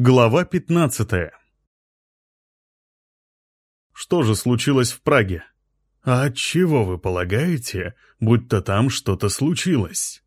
Глава 15 Что же случилось в Праге? А от чего вы полагаете, будто там что-то случилось?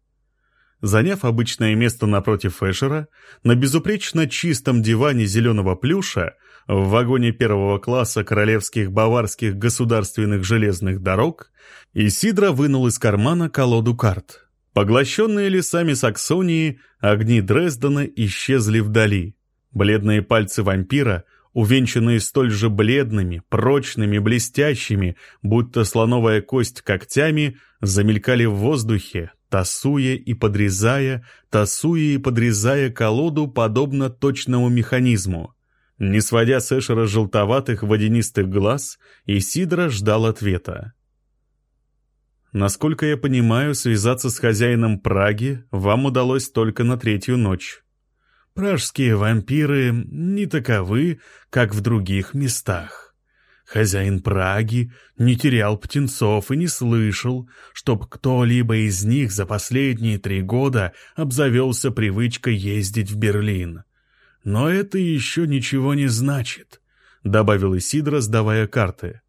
Заняв обычное место напротив Эшера, на безупречно чистом диване зеленого плюша, в вагоне первого класса королевских баварских государственных железных дорог, Исидра вынул из кармана колоду карт. Поглощенные лесами Саксонии, огни Дрездена исчезли вдали. Бледные пальцы вампира, увенчанные столь же бледными, прочными, блестящими, будто слоновая кость когтями, замелькали в воздухе, тасуя и подрезая, тасуя и подрезая колоду, подобно точному механизму. Не сводя с Эшера желтоватых водянистых глаз, Исидра ждал ответа. Насколько я понимаю, связаться с хозяином Праги вам удалось только на третью ночь. Пражские вампиры не таковы, как в других местах. Хозяин Праги не терял птенцов и не слышал, чтоб кто-либо из них за последние три года обзавелся привычкой ездить в Берлин. Но это еще ничего не значит, — добавил Исидро, сдавая карты.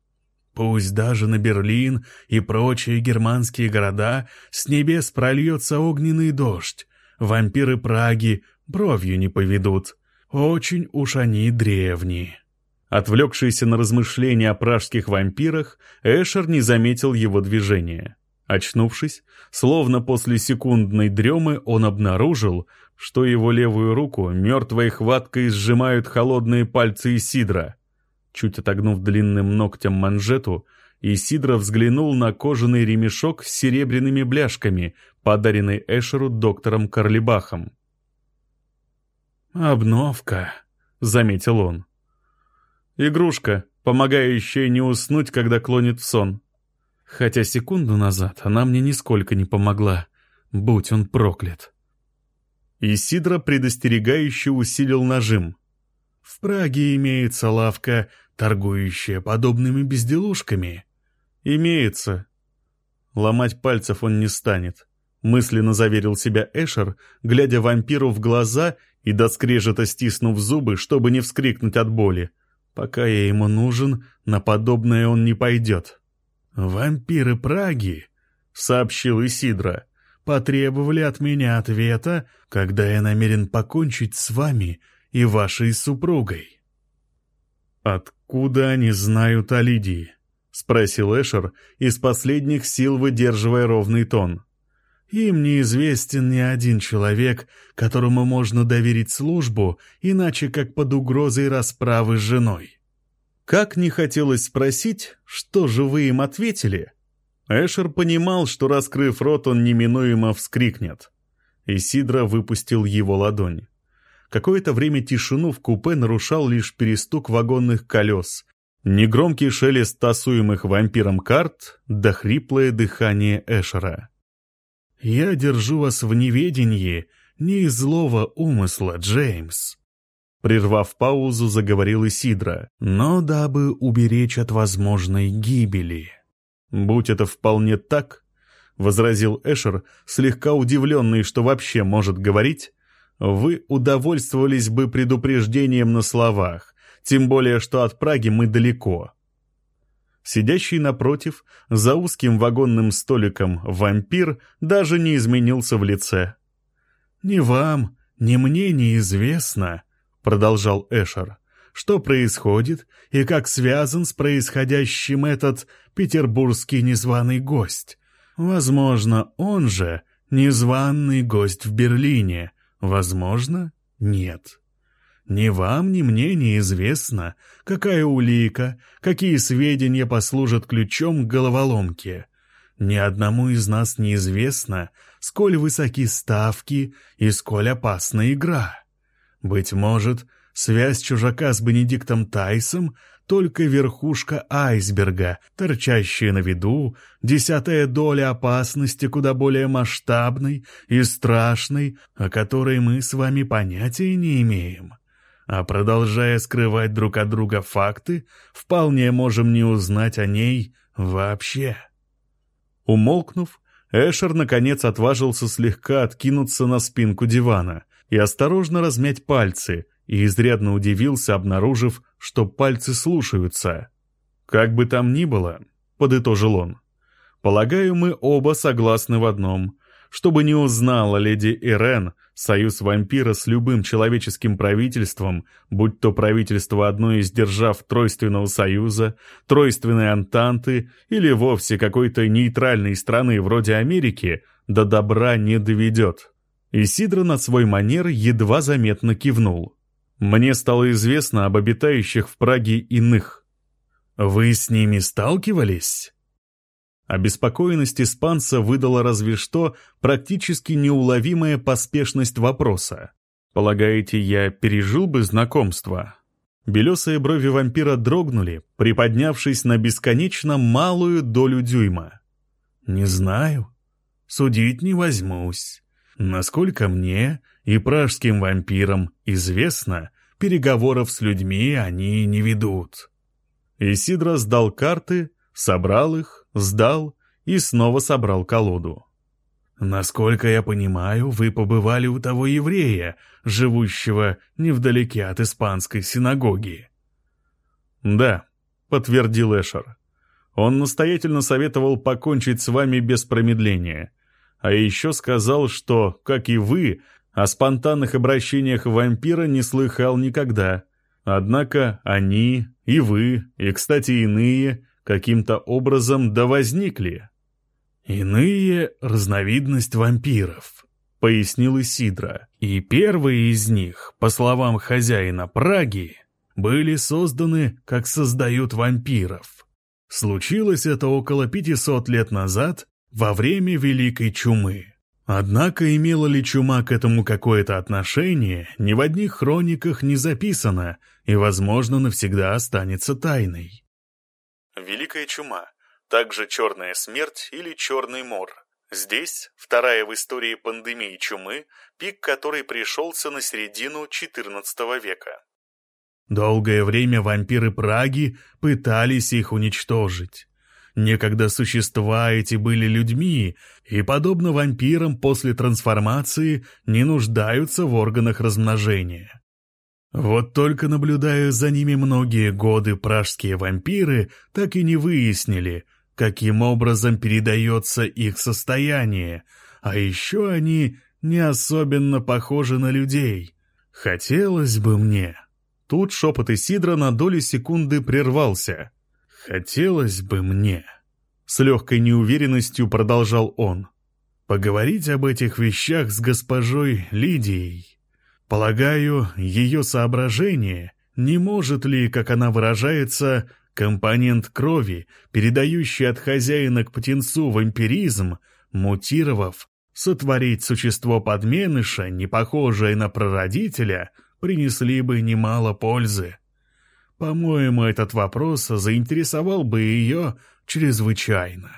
Пусть даже на Берлин и прочие германские города с небес прольется огненный дождь, вампиры Праги бровью не поведут. Очень уж они древние. Отвлекшийся на размышления о пражских вампирах, Эшер не заметил его движения. Очнувшись, словно после секундной дремы, он обнаружил, что его левую руку мертвой хваткой сжимают холодные пальцы Исидра — Чуть отогнув длинным ногтем манжету, Исидро взглянул на кожаный ремешок с серебряными бляшками, подаренный Эшеру доктором Карлибахом. «Обновка», — заметил он. «Игрушка, помогающая не уснуть, когда клонит в сон. Хотя секунду назад она мне нисколько не помогла, будь он проклят». Исидро предостерегающе усилил нажим. «В Праге имеется лавка торгующая подобными безделушками? Имеется. Ломать пальцев он не станет. Мысленно заверил себя Эшер, глядя вампиру в глаза и до скрежета стиснув зубы, чтобы не вскрикнуть от боли. Пока я ему нужен, на подобное он не пойдет. «Вампиры Праги», — сообщил Исидра, — «потребовали от меня ответа, когда я намерен покончить с вами и вашей супругой». «Откуда они знают о Лидии?» — спросил Эшер, из последних сил выдерживая ровный тон. «Им неизвестен ни один человек, которому можно доверить службу, иначе как под угрозой расправы с женой». Как не хотелось спросить, что же вы им ответили? Эшер понимал, что, раскрыв рот, он неминуемо вскрикнет. Исидра выпустил его ладонь. Какое-то время тишину в купе нарушал лишь перестук вагонных колес, негромкий шелест тасуемых вампиром карт да хриплое дыхание Эшера. «Я держу вас в неведении не из злого умысла, Джеймс», Прервав паузу, заговорил Исидра, но дабы уберечь от возможной гибели. «Будь это вполне так», — возразил Эшер, слегка удивленный, что вообще может говорить, вы удовольствовались бы предупреждением на словах, тем более что от Праги мы далеко. Сидящий напротив, за узким вагонным столиком, вампир даже не изменился в лице. «Ни вам, ни мне неизвестно», — продолжал Эшер, «что происходит и как связан с происходящим этот петербургский незваный гость. Возможно, он же незваный гость в Берлине, Возможно, нет. Ни вам, ни мне неизвестно, какая улика, какие сведения послужат ключом к головоломке. Ни одному из нас неизвестно, сколь высоки ставки и сколь опасна игра. Быть может, связь чужака с Бенедиктом Тайсом только верхушка айсберга, торчащая на виду, десятая доля опасности куда более масштабной и страшной, о которой мы с вами понятия не имеем. А продолжая скрывать друг от друга факты, вполне можем не узнать о ней вообще. Умолкнув, Эшер наконец отважился слегка откинуться на спинку дивана и осторожно размять пальцы, и изрядно удивился, обнаружив, что пальцы слушаются. «Как бы там ни было», — подытожил он, — «полагаю, мы оба согласны в одном. Чтобы не узнала леди Ирен, союз вампира с любым человеческим правительством, будь то правительство одной из держав Тройственного союза, Тройственной Антанты или вовсе какой-то нейтральной страны вроде Америки, до добра не доведет». Исидро на свой манер едва заметно кивнул. «Мне стало известно об обитающих в Праге иных». «Вы с ними сталкивались?» Обеспокоенность испанца выдала разве что практически неуловимая поспешность вопроса. «Полагаете, я пережил бы знакомство?» Белесые брови вампира дрогнули, приподнявшись на бесконечно малую долю дюйма. «Не знаю. Судить не возьмусь. Насколько мне и пражским вампирам известно, переговоров с людьми они не ведут». Исидро сдал карты, собрал их, сдал и снова собрал колоду. «Насколько я понимаю, вы побывали у того еврея, живущего невдалеке от испанской синагоги». «Да», — подтвердил Эшер. «Он настоятельно советовал покончить с вами без промедления. А еще сказал, что, как и вы, о спонтанных обращениях вампира не слыхал никогда. Однако они, и вы, и, кстати, иные, каким-то образом да возникли. «Иные — разновидность вампиров», — пояснил Исидра. «И первые из них, по словам хозяина Праги, были созданы, как создают вампиров. Случилось это около 500 лет назад, во время Великой Чумы. Однако имела ли чума к этому какое-то отношение, ни в одних хрониках не записано и, возможно, навсегда останется тайной. Великая чума, также черная смерть или черный мор. Здесь вторая в истории пандемии чумы, пик которой пришелся на середину XIV века. Долгое время вампиры Праги пытались их уничтожить. Некогда существа эти были людьми, и, подобно вампирам после трансформации, не нуждаются в органах размножения. Вот только наблюдая за ними многие годы пражские вампиры так и не выяснили, каким образом передается их состояние, а еще они не особенно похожи на людей. Хотелось бы мне... Тут шепот Исидра на долю секунды прервался. «Хотелось бы мне...» С легкой неуверенностью продолжал он. «Поговорить об этих вещах с госпожой Лидией». Полагаю, ее соображение, не может ли, как она выражается, компонент крови, передающий от хозяина к птенцу вампиризм, мутировав, сотворить существо подменыша, не похожее на прародителя, принесли бы немало пользы. По-моему, этот вопрос заинтересовал бы ее чрезвычайно.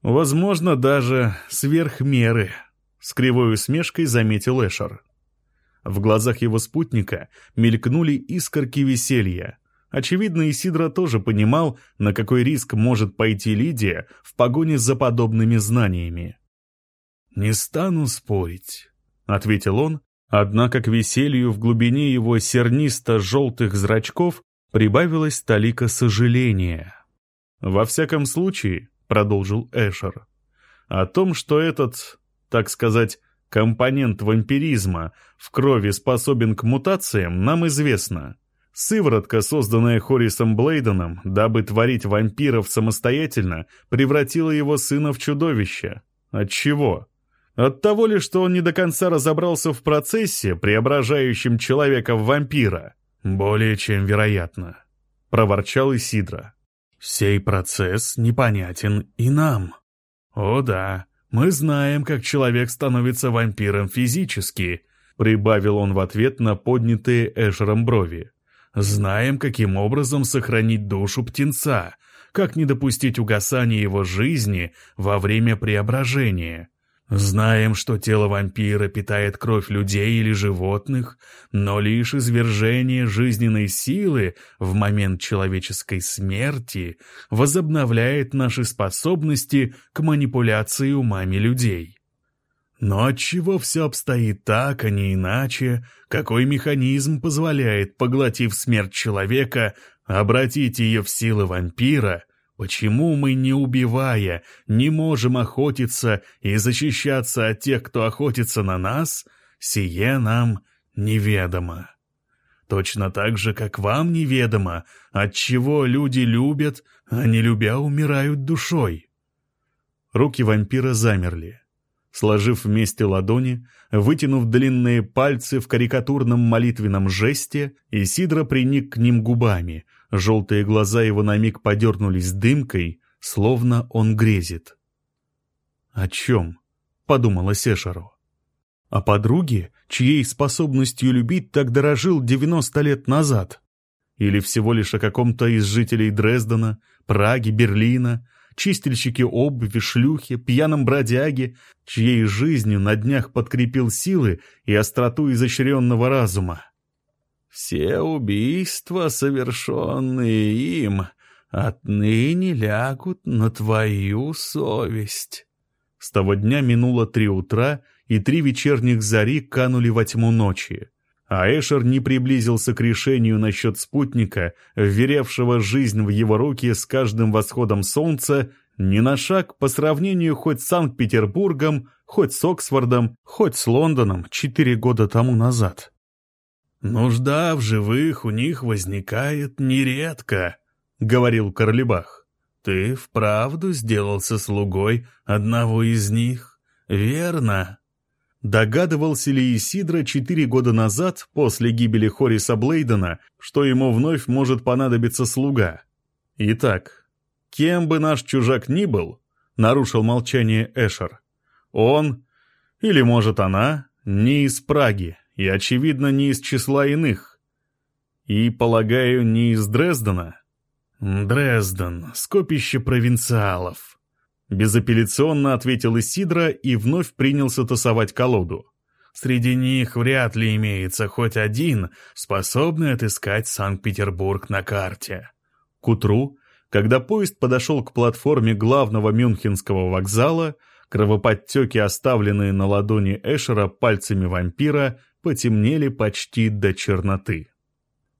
Возможно, даже сверх меры, — с кривой усмешкой заметил Эшер. В глазах его спутника мелькнули искорки веселья. Очевидно, Исидро тоже понимал, на какой риск может пойти Лидия в погоне за подобными знаниями. «Не стану спорить», — ответил он, однако к веселью в глубине его сернисто-желтых зрачков прибавилась талика сожаления. «Во всяком случае», — продолжил Эшер, — «о том, что этот, так сказать, Компонент вампиризма в крови способен к мутациям, нам известно. Сыворотка, созданная Хорисом Блейденом, дабы творить вампиров самостоятельно, превратила его сына в чудовище. От чего? От того ли, что он не до конца разобрался в процессе, преображающем человека в вампира? Более чем вероятно. Проворчал Исидра. Сей процесс непонятен и нам. О да, мы знаем, как человек становится вампиром физически», — прибавил он в ответ на поднятые Эшером брови. «Знаем, каким образом сохранить душу птенца, как не допустить угасания его жизни во время преображения. Знаем, что тело вампира питает кровь людей или животных, но лишь извержение жизненной силы в момент человеческой смерти возобновляет наши способности к манипуляции умами людей. Но отчего все обстоит так, а не иначе? Какой механизм позволяет, поглотив смерть человека, обратить ее в силы вампира? Почему мы, не убивая, не можем охотиться и защищаться от тех, кто охотится на нас? Сие нам неведомо. Точно так же, как вам неведомо, от чего люди любят, а не любя умирают душой. Руки вампира замерли. Сложив вместе ладони, вытянув длинные пальцы в карикатурном молитвенном жесте, Исидро приник к ним губами. Желтые глаза его на миг подернулись дымкой, словно он грезит. «О чем?» — подумала Сешару. «О подруге, чьей способностью любить так дорожил девяносто лет назад? Или всего лишь о каком-то из жителей Дрездена, Праги, Берлина, чистильщике обуви, шлюхе, пьяном бродяге, чьей жизнью на днях подкрепил силы и остроту изощренного разума. «Все убийства, совершенные им, отныне лягут на твою совесть». С того дня минуло три утра, и три вечерних зари канули во тьму ночи. А Эшер не приблизился к решению насчет спутника, вверявшего жизнь в его руки с каждым восходом солнца, ни на шаг по сравнению хоть с Санкт-Петербургом, хоть с Оксфордом, хоть с Лондоном четыре года тому назад. «Нужда в живых у них возникает нередко», — говорил Корлебах. «Ты вправду сделался слугой одного из них, верно?» Догадывался ли Исидро четыре года назад, после гибели Хориса Блейдена, что ему вновь может понадобиться слуга? Итак, кем бы наш чужак ни был, нарушил молчание Эшер, он, или, может, она, не из Праги и, очевидно, не из числа иных. И, полагаю, не из Дрездена? Дрезден, скопище провинциалов. Безапелляционно ответил Исидра и вновь принялся тасовать колоду. Среди них вряд ли имеется хоть один, способный отыскать Санкт-Петербург на карте. К утру, когда поезд подошел к платформе главного мюнхенского вокзала, кровоподтеки, оставленные на ладони Эшера пальцами вампира, потемнели почти до черноты.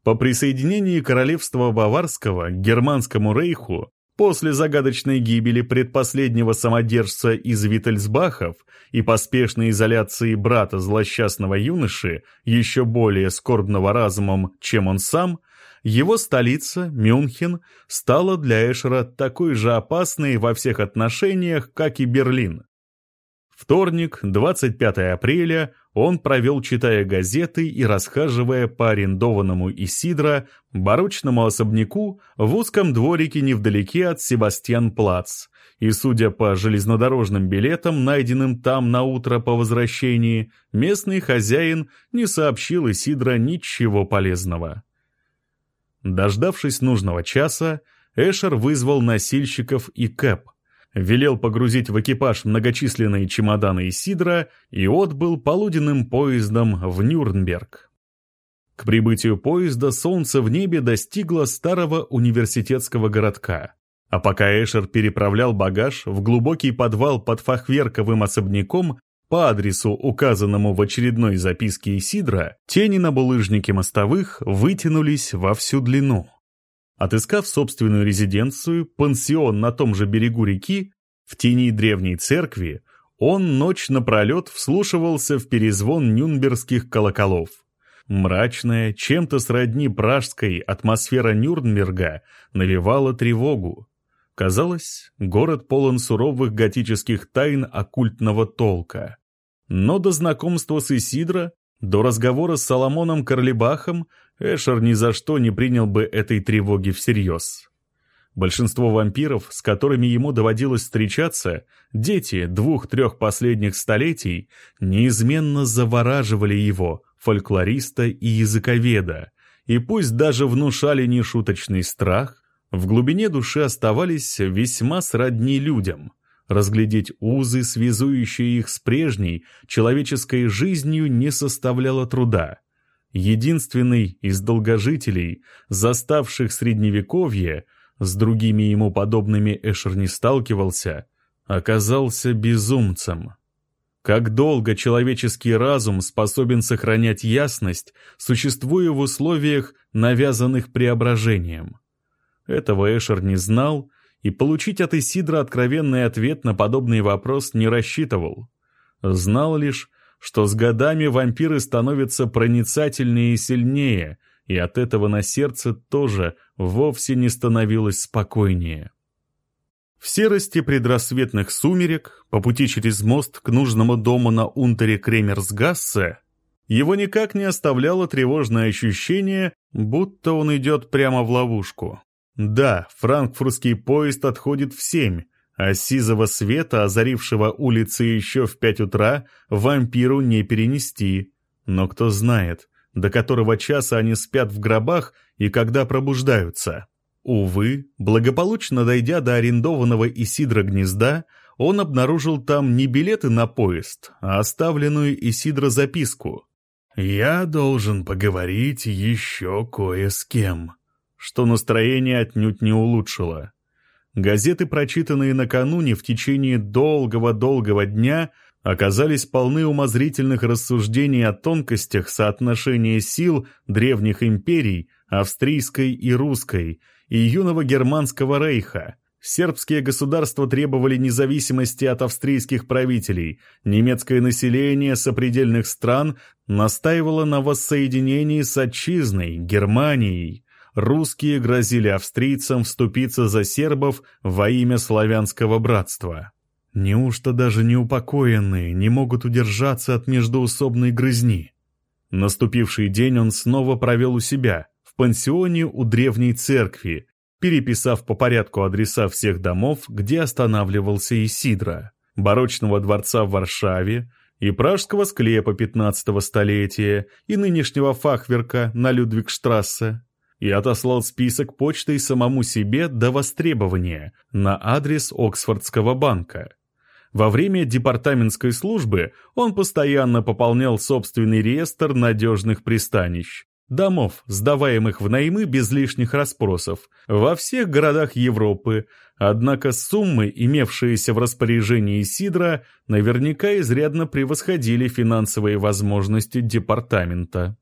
По присоединении королевства Баварского к Германскому рейху После загадочной гибели предпоследнего самодержца из Виттельсбахов и поспешной изоляции брата злосчастного юноши, еще более скорбного разумом, чем он сам, его столица, Мюнхен, стала для Эшера такой же опасной во всех отношениях, как и Берлин. Вторник, 25 апреля, он провел, читая газеты и расхаживая по арендованному Исидро барочному особняку в узком дворике невдалеке от Себастьян-Плац. И, судя по железнодорожным билетам, найденным там на утро по возвращении, местный хозяин не сообщил Исидро ничего полезного. Дождавшись нужного часа, Эшер вызвал носильщиков и Кэп – велел погрузить в экипаж многочисленные чемоданы из сидра и отбыл полуденным поездом в Нюрнберг. К прибытию поезда солнце в небе достигло старого университетского городка. А пока Эшер переправлял багаж в глубокий подвал под фахверковым особняком по адресу, указанному в очередной записке Исидра, тени на булыжнике мостовых вытянулись во всю длину. Отыскав собственную резиденцию, пансион на том же берегу реки, в тени древней церкви, он ночь напролет вслушивался в перезвон нюнбергских колоколов. Мрачная, чем-то сродни пражской атмосфера Нюрнберга навевала тревогу. Казалось, город полон суровых готических тайн оккультного толка. Но до знакомства с Исидро, до разговора с Соломоном Карлибахом Эшер ни за что не принял бы этой тревоги всерьез. Большинство вампиров, с которыми ему доводилось встречаться, дети двух-трех последних столетий, неизменно завораживали его, фольклориста и языковеда, и пусть даже внушали нешуточный страх, в глубине души оставались весьма сродни людям. Разглядеть узы, связующие их с прежней, человеческой жизнью, не составляло труда. Единственный из долгожителей, заставших средневековье, с другими ему подобными Эшер не сталкивался, оказался безумцем. Как долго человеческий разум способен сохранять ясность, существуя в условиях, навязанных преображением? Этого Эшер не знал, и получить от Исидра откровенный ответ на подобный вопрос не рассчитывал. Знал лишь, что с годами вампиры становятся проницательнее и сильнее, и от этого на сердце тоже вовсе не становилось спокойнее. В серости предрассветных сумерек, по пути через мост к нужному дому на Унтере Кремерсгассе, его никак не оставляло тревожное ощущение, будто он идет прямо в ловушку. Да, франкфуртский поезд отходит в семь, а сизого света, озарившего улицы еще в пять утра, вампиру не перенести. Но кто знает, до которого часа они спят в гробах и когда пробуждаются. Увы, благополучно дойдя до арендованного Исидра гнезда, он обнаружил там не билеты на поезд, а оставленную Исидро записку. «Я должен поговорить еще кое с кем», что настроение отнюдь не улучшило. Газеты, прочитанные накануне в течение долгого-долгого дня, оказались полны умозрительных рассуждений о тонкостях соотношения сил древних империй, австрийской и русской, и юного германского рейха. Сербские государства требовали независимости от австрийских правителей, немецкое население сопредельных стран настаивало на воссоединении с отчизной, Германией, русские грозили австрийцам вступиться за сербов во имя славянского братства. Неужто даже неупокоенные не могут удержаться от междоусобной грызни? Наступивший день он снова провел у себя, в пансионе у древней церкви, переписав по порядку адреса всех домов, где останавливался Исидра, барочного дворца в Варшаве, и пражского склепа 15 столетия, и нынешнего фахверка на Людвигштрассе, и отослал список почтой самому себе до востребования на адрес Оксфордского банка. Во время департаментской службы он постоянно пополнял собственный реестр надежных пристанищ, домов, сдаваемых в наймы без лишних расспросов, во всех городах Европы, однако суммы, имевшиеся в распоряжении Сидра, наверняка изрядно превосходили финансовые возможности департамента.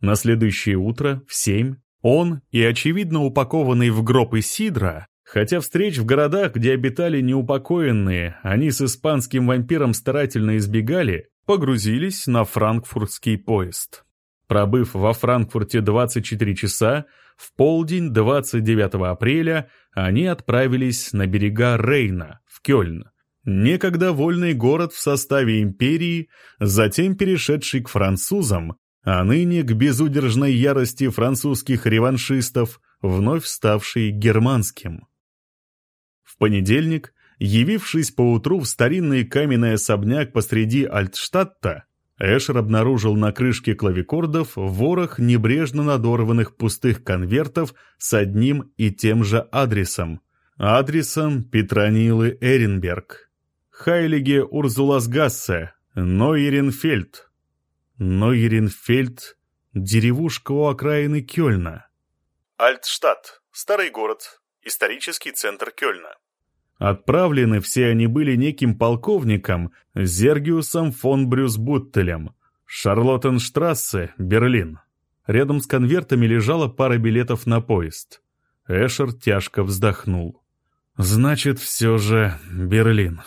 На следующее утро в семь он и, очевидно, упакованный в гроб Исидра, хотя встреч в городах, где обитали неупокоенные, они с испанским вампиром старательно избегали, погрузились на франкфуртский поезд. Пробыв во Франкфурте 24 часа, в полдень 29 апреля они отправились на берега Рейна, в Кёльн, некогда вольный город в составе империи, затем перешедший к французам, а ныне к безудержной ярости французских реваншистов, вновь ставший германским. В понедельник, явившись поутру в старинный каменный особняк посреди Альтштадта, Эшер обнаружил на крышке клавикордов ворох небрежно надорванных пустых конвертов с одним и тем же адресом. Адресом Петронилы Эренберг. Хайлиге Урзуласгассе, Нойеренфельд, Нойеренфельд — деревушка у окраины Кёльна. Альтштадт — старый город, исторический центр Кёльна. Отправлены все они были неким полковником Зергиусом фон Брюсбуттелем, Шарлоттенштрассе, Берлин. Рядом с конвертами лежала пара билетов на поезд. Эшер тяжко вздохнул. «Значит, все же Берлин».